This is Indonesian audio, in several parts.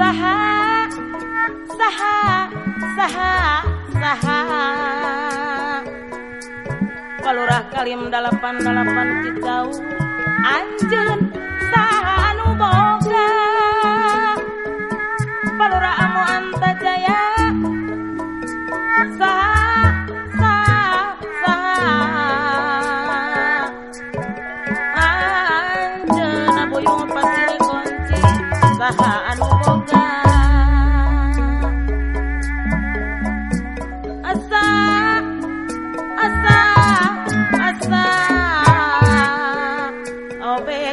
saha saha saha saha. Palurah kalim dalapan dalapan Anjeun anjen saha anu boga. Palurah amu anta saha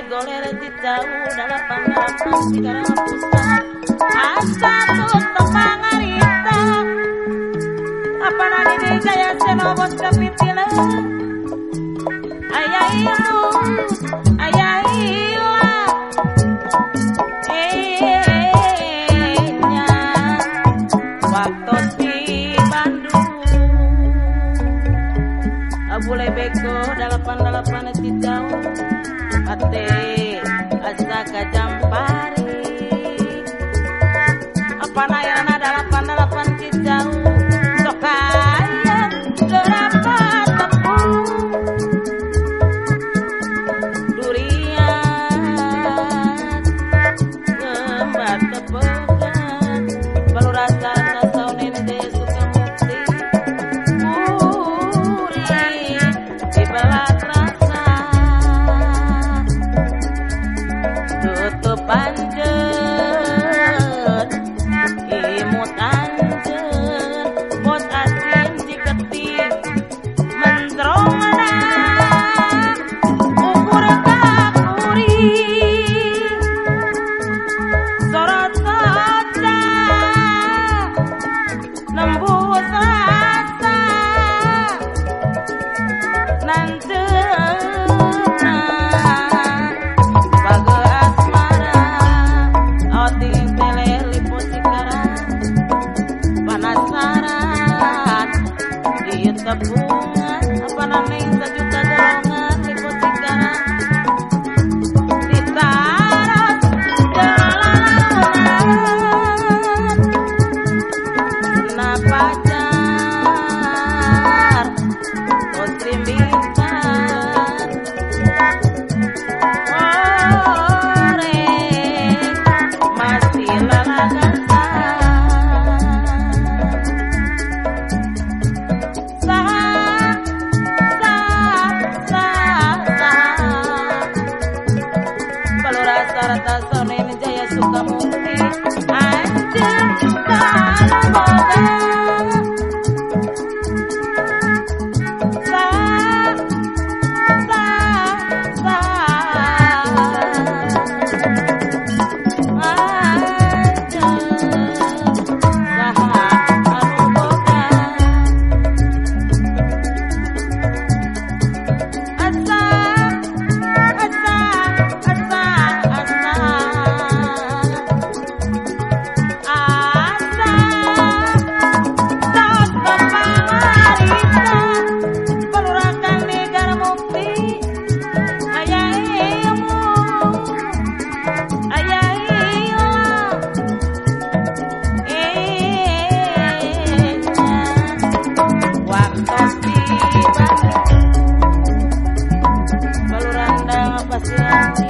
golera di tahun delapan di tiga ratusan asal tutup pangarita apa nadi di gaya senobot kepitila ayah ilu ayah ila ehnya waktu di Bandung bule beko delapan delapan di tahun Apa Apanayana dalapan dalapan kita the. left empty.